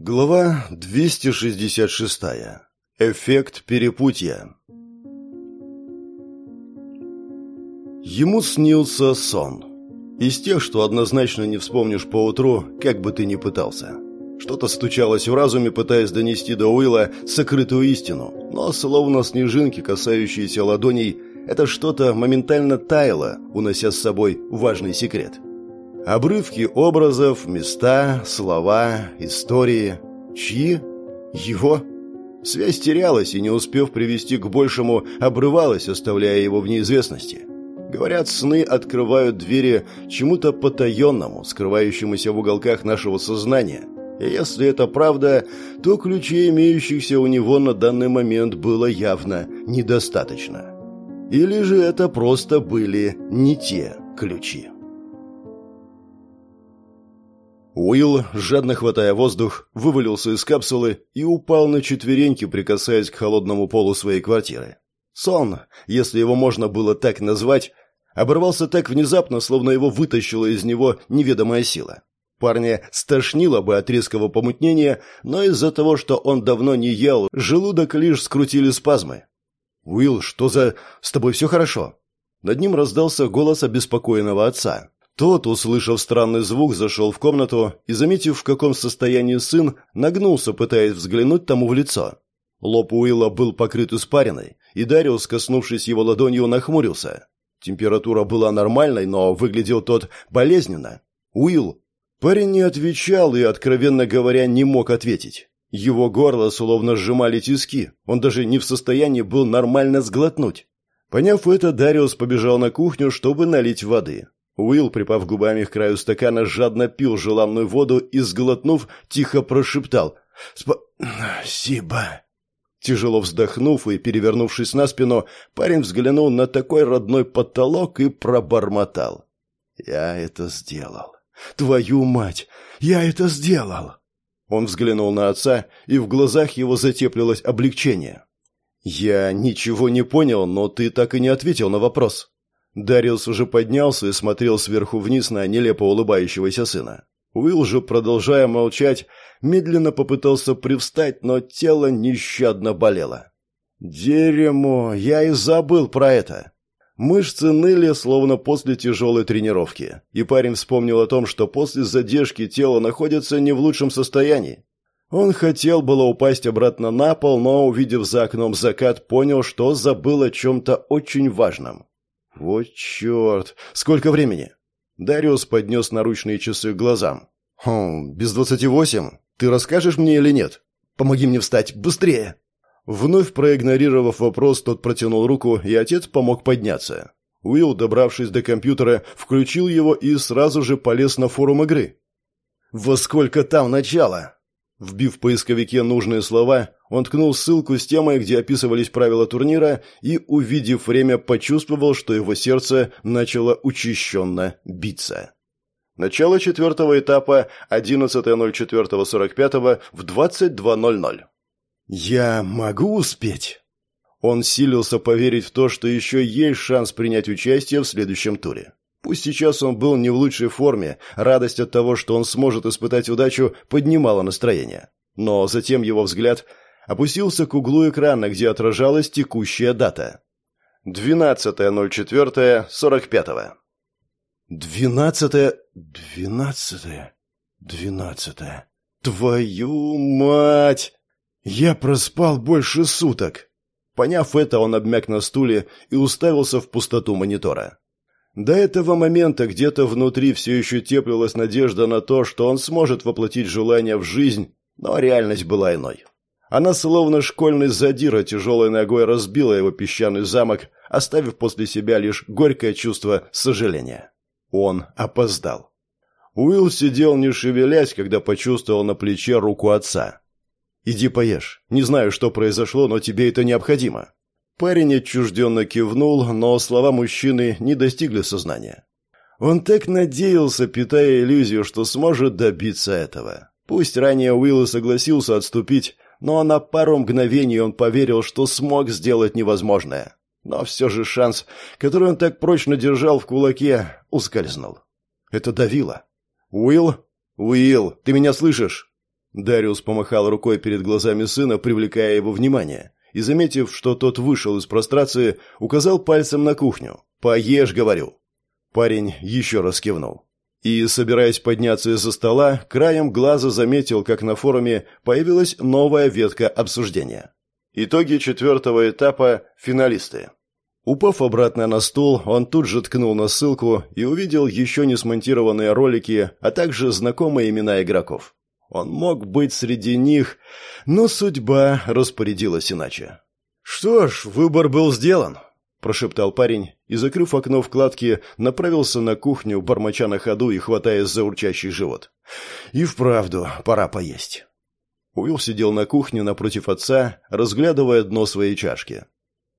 Глава 266. Эффект перепутья. Ему снился сон. Из тех, что однозначно не вспомнишь поутру, как бы ты ни пытался. Что-то стучалось в разуме, пытаясь донести до Уилла сокрытую истину, но словно снежинки, касающиеся ладоней, это что-то моментально таяло, унося с собой важный секрет – Обрывки образов, места, слова, истории. Чьи? Его? Связь терялась и, не успев привести к большему, обрывалась, оставляя его в неизвестности. Говорят, сны открывают двери чему-то потаенному, скрывающемуся в уголках нашего сознания. И если это правда, то ключей, имеющихся у него на данный момент, было явно недостаточно. Или же это просто были не те ключи. Уилл, жадно хватая воздух, вывалился из капсулы и упал на четвереньки, прикасаясь к холодному полу своей квартиры. Сон, если его можно было так назвать, оборвался так внезапно, словно его вытащила из него неведомая сила. Парня стошнило бы от резкого помутнения, но из-за того, что он давно не ел, желудок лишь скрутили спазмы. «Уилл, что за... С тобой все хорошо?» Над ним раздался голос обеспокоенного отца. Тот, услышав странный звук, зашел в комнату и, заметив, в каком состоянии сын, нагнулся, пытаясь взглянуть тому в лицо. Лоб Уилла был покрыт испариной, и Дариус, коснувшись его ладонью, нахмурился. Температура была нормальной, но выглядел тот болезненно. «Уилл!» Парень не отвечал и, откровенно говоря, не мог ответить. Его горло словно сжимали тиски, он даже не в состоянии был нормально сглотнуть. Поняв это, Дариус побежал на кухню, чтобы налить воды. Уилл, припав губами к краю стакана, жадно пил желанную воду и, сглотнув, тихо прошептал «Спасибо». Тяжело вздохнув и перевернувшись на спину, парень взглянул на такой родной потолок и пробормотал. «Я это сделал. Твою мать! Я это сделал!» Он взглянул на отца, и в глазах его затеплилось облегчение. «Я ничего не понял, но ты так и не ответил на вопрос». Дариус уже поднялся и смотрел сверху вниз на нелепо улыбающегося сына. Уилл же, продолжая молчать, медленно попытался привстать, но тело нещадно болело. «Дерьмо! Я и забыл про это!» Мышцы ныли, словно после тяжелой тренировки, и парень вспомнил о том, что после задержки тело находится не в лучшем состоянии. Он хотел было упасть обратно на пол, но, увидев за окном закат, понял, что забыл о чем-то очень важном. «Вот черт! Сколько времени?» Дариус поднес наручные часы к глазам. «Хм, без двадцати восемь. Ты расскажешь мне или нет? Помоги мне встать, быстрее!» Вновь проигнорировав вопрос, тот протянул руку, и отец помог подняться. Уилл, добравшись до компьютера, включил его и сразу же полез на форум игры. «Во сколько там начало?» Вбив в поисковике нужные слова, он ткнул ссылку с темой, где описывались правила турнира, и, увидев время, почувствовал, что его сердце начало учащенно биться. Начало четвертого этапа 11.04.45 в 22.00. «Я могу успеть?» Он силился поверить в то, что еще есть шанс принять участие в следующем туре. Пусть сейчас он был не в лучшей форме, радость от того, что он сможет испытать удачу, поднимала настроение. Но затем его взгляд опустился к углу экрана, где отражалась текущая дата. 12.04.45. Двенадцатое... Двенадцатое... Двенадцатое... Твою мать! Я проспал больше суток. Поняв это, он обмяк на стуле и уставился в пустоту монитора. До этого момента где-то внутри все еще теплилась надежда на то, что он сможет воплотить желание в жизнь, но реальность была иной. Она словно школьный задира тяжелой ногой разбила его песчаный замок, оставив после себя лишь горькое чувство сожаления. Он опоздал. Уилл сидел не шевелясь, когда почувствовал на плече руку отца. «Иди поешь. Не знаю, что произошло, но тебе это необходимо». Парень отчужденно кивнул, но слова мужчины не достигли сознания. Он так надеялся, питая иллюзию, что сможет добиться этого. Пусть ранее Уилл согласился отступить, но на пару мгновений он поверил, что смог сделать невозможное. Но все же шанс, который он так прочно держал в кулаке, ускользнул. Это давило. «Уилл? Уилл, ты меня слышишь?» Дариус помахал рукой перед глазами сына, привлекая его внимание, и, заметив, что тот вышел из прострации, указал пальцем на кухню. «Поешь, говорю». Парень еще раз кивнул. И, собираясь подняться из-за стола, краем глаза заметил, как на форуме появилась новая ветка обсуждения. Итоги четвертого этапа – финалисты. Упав обратно на стул, он тут же ткнул на ссылку и увидел еще не смонтированные ролики, а также знакомые имена игроков. Он мог быть среди них, но судьба распорядилась иначе. «Что ж, выбор был сделан», – прошептал парень и, закрыв окно вкладки, направился на кухню, бормоча на ходу и хватаясь за урчащий живот. «И вправду, пора поесть». Уилл сидел на кухне напротив отца, разглядывая дно своей чашки.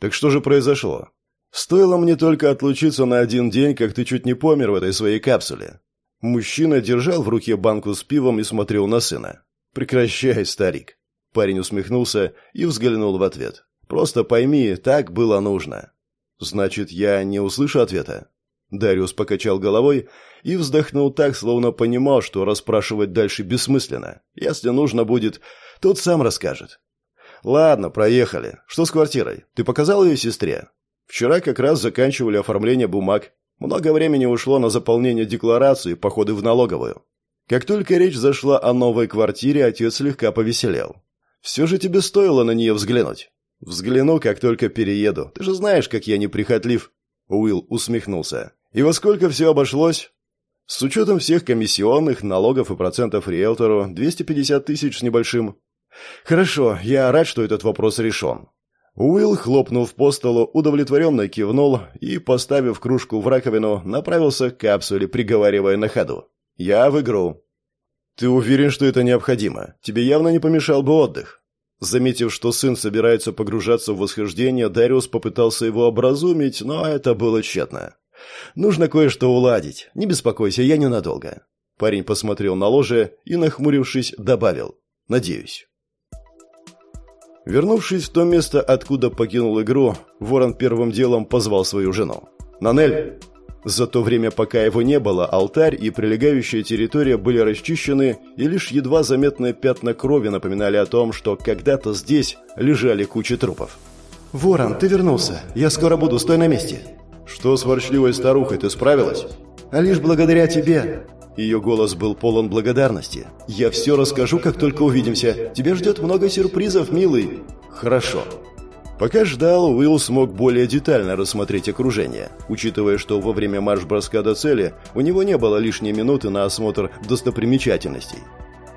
«Так что же произошло? Стоило мне только отлучиться на один день, как ты чуть не помер в этой своей капсуле. Мужчина держал в руке банку с пивом и смотрел на сына. «Прекращай, старик». Парень усмехнулся и взглянул в ответ. «Просто пойми, так было нужно». «Значит, я не услышу ответа?» Дариус покачал головой и вздохнул так, словно понимал, что расспрашивать дальше бессмысленно. Если нужно будет, тот сам расскажет. «Ладно, проехали. Что с квартирой? Ты показал ее сестре?» «Вчера как раз заканчивали оформление бумаг. Много времени ушло на заполнение декларации, походы в налоговую. Как только речь зашла о новой квартире, отец слегка повеселел. «Все же тебе стоило на нее взглянуть». «Взгляну, как только перееду. Ты же знаешь, как я неприхотлив». Уилл усмехнулся. «И во сколько все обошлось?» «С учетом всех комиссионных, налогов и процентов риэлтору, 250 тысяч с небольшим». «Хорошо, я рад, что этот вопрос решен. Уилл, хлопнув по столу, удовлетворенно кивнул и, поставив кружку в раковину, направился к капсуле, приговаривая на ходу. «Я в игру». «Ты уверен, что это необходимо? Тебе явно не помешал бы отдых». Заметив, что сын собирается погружаться в восхождение, Дариус попытался его образумить, но это было тщетно. «Нужно кое-что уладить. Не беспокойся, я ненадолго». Парень посмотрел на ложе и, нахмурившись, добавил. «Надеюсь». Вернувшись в то место, откуда покинул игру, Ворон первым делом позвал свою жену. «Нанель!» За то время, пока его не было, алтарь и прилегающая территория были расчищены, и лишь едва заметные пятна крови напоминали о том, что когда-то здесь лежали кучи трупов. «Ворон, ты вернулся. Я скоро буду. Стой на месте». «Что с ворчливой старухой? Ты справилась?» «А лишь благодаря тебе. Ее голос был полон благодарности. «Я все расскажу, как только увидимся. Тебя ждет много сюрпризов, милый». «Хорошо». Пока ждал, Уилл смог более детально рассмотреть окружение, учитывая, что во время марш-броска до цели у него не было лишней минуты на осмотр достопримечательностей.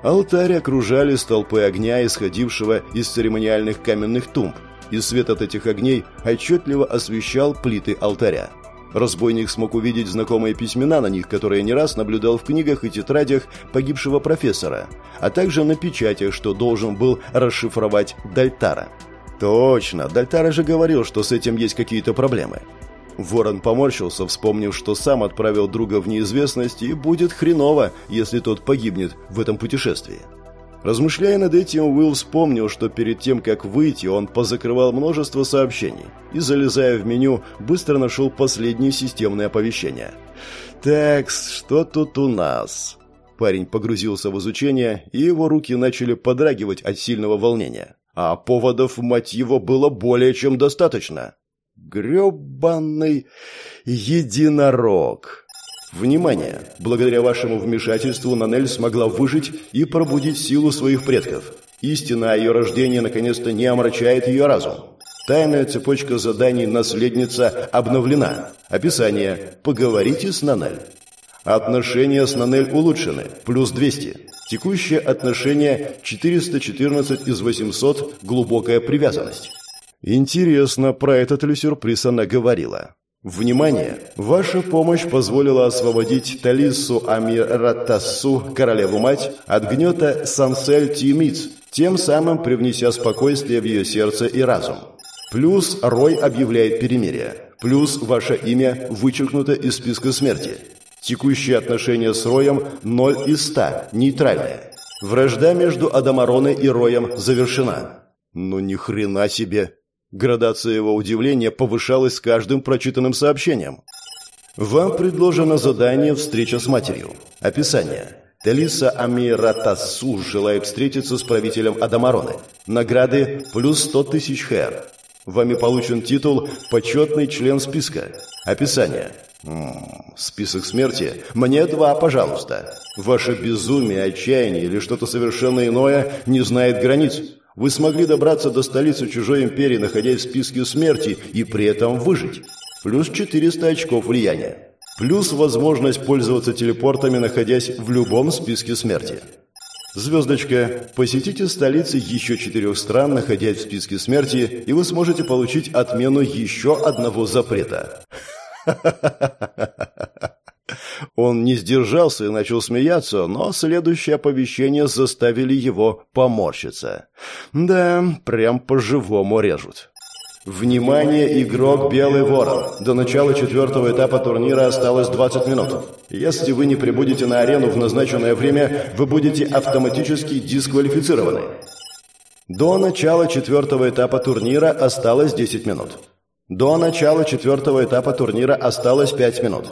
Алтарь окружали столпы огня, исходившего из церемониальных каменных тумб, и свет от этих огней отчетливо освещал плиты алтаря. Разбойник смог увидеть знакомые письмена на них, которые не раз наблюдал в книгах и тетрадях погибшего профессора, а также на печатях, что должен был расшифровать Дальтара. Точно, Дальтара же говорил, что с этим есть какие-то проблемы. Ворон поморщился, вспомнив, что сам отправил друга в неизвестность, и будет хреново, если тот погибнет в этом путешествии. Размышляя над этим, Уилл вспомнил, что перед тем, как выйти, он позакрывал множество сообщений и, залезая в меню, быстро нашел последние системные оповещения. «Так, что тут у нас?» Парень погрузился в изучение, и его руки начали подрагивать от сильного волнения. А поводов, мать его, было более чем достаточно. Грёбаный единорог. Внимание! Благодаря вашему вмешательству Нанель смогла выжить и пробудить силу своих предков. Истина о ее рождении наконец-то не омрачает ее разум. Тайная цепочка заданий «Наследница» обновлена. Описание. Поговорите с Нанель. Отношения с Нанель улучшены. Плюс 200. Текущее отношение 414 из 800. Глубокая привязанность. Интересно, про этот ли сюрприз она говорила. Внимание! Ваша помощь позволила освободить Талису Амиратасу, королеву-мать, от гнета Сансель Тимиц, тем самым привнеся спокойствие в ее сердце и разум. Плюс Рой объявляет перемирие. Плюс ваше имя вычеркнуто из списка смерти. Текущие отношения с Роем 0 из 100, нейтральное. Вражда между Адамароной и Роем завершена. Ну ни хрена себе! Градация его удивления повышалась с каждым прочитанным сообщением. Вам предложено задание «Встреча с матерью». Описание. Телиса Амиратасу желает встретиться с правителем Адамароны. Награды плюс 100 тысяч хэр. Вами получен титул «Почетный член списка». Описание. М -м, список смерти. Мне два, пожалуйста. Ваше безумие, отчаяние или что-то совершенно иное не знает границ. Вы смогли добраться до столицы чужой империи, находясь в списке смерти, и при этом выжить. Плюс 400 очков влияния. Плюс возможность пользоваться телепортами, находясь в любом списке смерти. Звездочка. Посетите столицы еще четырех стран, находясь в списке смерти, и вы сможете получить отмену еще одного запрета. Он не сдержался и начал смеяться, но следующее оповещение заставили его поморщиться. Да, прям по-живому режут. Внимание, игрок Белый Ворон. До начала четвертого этапа турнира осталось 20 минут. Если вы не прибудете на арену в назначенное время, вы будете автоматически дисквалифицированы. До начала четвертого этапа турнира осталось 10 минут. До начала четвертого этапа турнира осталось 5 минут.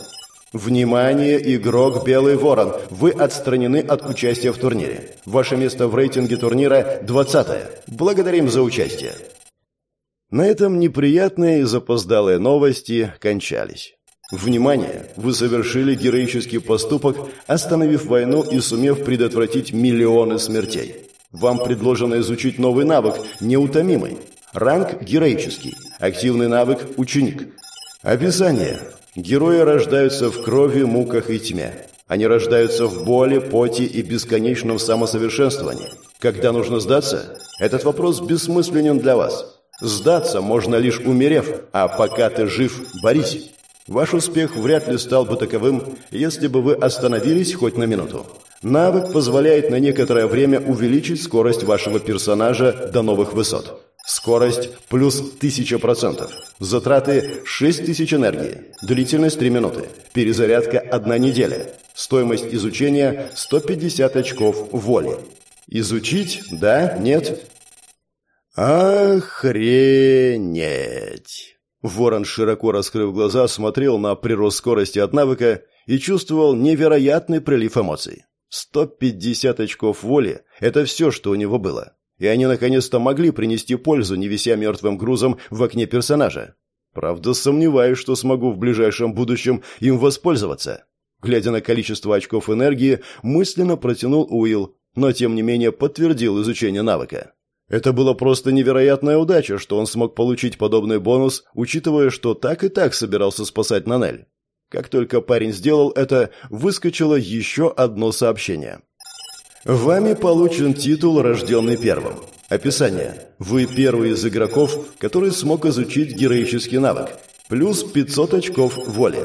Внимание, игрок Белый Ворон. Вы отстранены от участия в турнире. Ваше место в рейтинге турнира 20 -е. Благодарим за участие. На этом неприятные и запоздалые новости кончались. Внимание! Вы совершили героический поступок, остановив войну и сумев предотвратить миллионы смертей. Вам предложено изучить новый навык «Неутомимый». Ранг «Героический». Активный навык «Ученик». Описание. Герои рождаются в крови, муках и тьме. Они рождаются в боли, поте и бесконечном самосовершенствовании. Когда нужно сдаться? Этот вопрос бессмысленен для вас. Сдаться можно лишь умерев, а пока ты жив, борись. Ваш успех вряд ли стал бы таковым, если бы вы остановились хоть на минуту. Навык позволяет на некоторое время увеличить скорость вашего персонажа до новых высот. Скорость плюс 1000%. Затраты 6000 энергии. Длительность 3 минуты. Перезарядка 1 неделя. Стоимость изучения 150 очков воли. Изучить? Да? Нет? «Охренеть!» Ворон, широко раскрыв глаза, смотрел на прирост скорости от навыка и чувствовал невероятный прилив эмоций. 150 очков воли – это все, что у него было. И они наконец-то могли принести пользу, не вися мертвым грузом в окне персонажа. Правда, сомневаюсь, что смогу в ближайшем будущем им воспользоваться. Глядя на количество очков энергии, мысленно протянул Уилл, но тем не менее подтвердил изучение навыка. Это была просто невероятная удача, что он смог получить подобный бонус, учитывая, что так и так собирался спасать Нанель. Как только парень сделал это, выскочило еще одно сообщение. Вами получен титул «Рожденный первым». Описание. Вы первый из игроков, который смог изучить героический навык. Плюс 500 очков воли.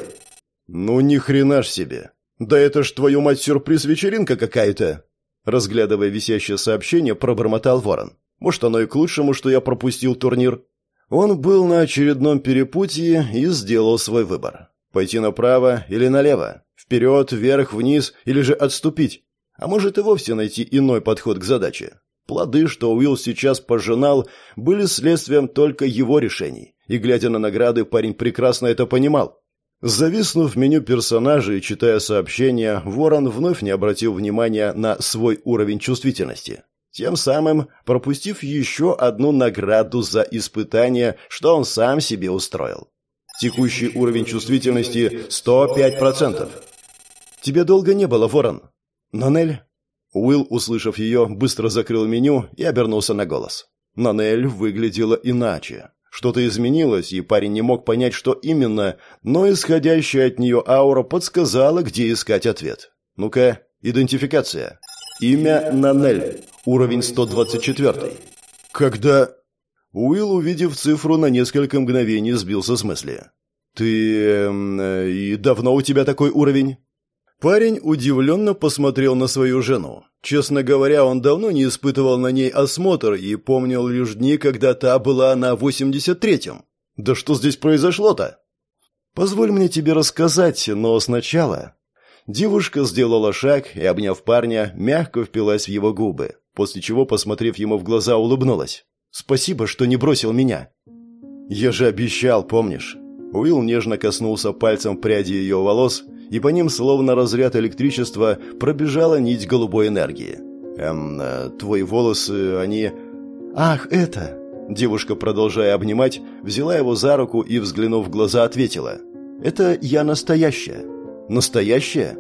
Ну ни хрена ж себе. Да это ж твою мать сюрприз-вечеринка какая-то. Разглядывая висящее сообщение, пробормотал Ворон. Может, оно и к лучшему, что я пропустил турнир. Он был на очередном перепутье и сделал свой выбор. Пойти направо или налево, вперед, вверх, вниз или же отступить. А может и вовсе найти иной подход к задаче. Плоды, что Уилл сейчас пожинал, были следствием только его решений. И, глядя на награды, парень прекрасно это понимал. Зависнув в меню персонажа и читая сообщения, Ворон вновь не обратил внимания на свой уровень чувствительности тем самым пропустив еще одну награду за испытание, что он сам себе устроил. Текущий уровень чувствительности 105%. «Тебе долго не было, Ворон?» «Нанель?» Уилл, услышав ее, быстро закрыл меню и обернулся на голос. Нанель выглядела иначе. Что-то изменилось, и парень не мог понять, что именно, но исходящая от нее аура подсказала, где искать ответ. «Ну-ка, идентификация». Имя Нанель. Уровень 124. Когда... Уилл, увидев цифру, на несколько мгновений сбился с мысли. «Ты... Э, и давно у тебя такой уровень?» Парень удивленно посмотрел на свою жену. Честно говоря, он давно не испытывал на ней осмотр и помнил лишь дни, когда та была на 83-м. «Да что здесь произошло-то?» «Позволь мне тебе рассказать, но сначала...» Девушка сделала шаг и, обняв парня, мягко впилась в его губы, после чего, посмотрев ему в глаза, улыбнулась. «Спасибо, что не бросил меня». «Я же обещал, помнишь?» Уилл нежно коснулся пальцем пряди ее волос и по ним, словно разряд электричества, пробежала нить голубой энергии. «Эм, э, твои волосы, они...» «Ах, это...» Девушка, продолжая обнимать, взяла его за руку и, взглянув в глаза, ответила. «Это я настоящая». «Настоящая?»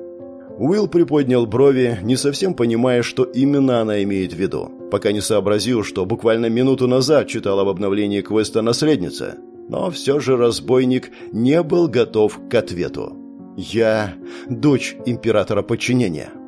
Уилл приподнял брови, не совсем понимая, что именно она имеет в виду, пока не сообразил, что буквально минуту назад читал об обновлении квеста «Наследница». Но все же разбойник не был готов к ответу. «Я дочь императора подчинения».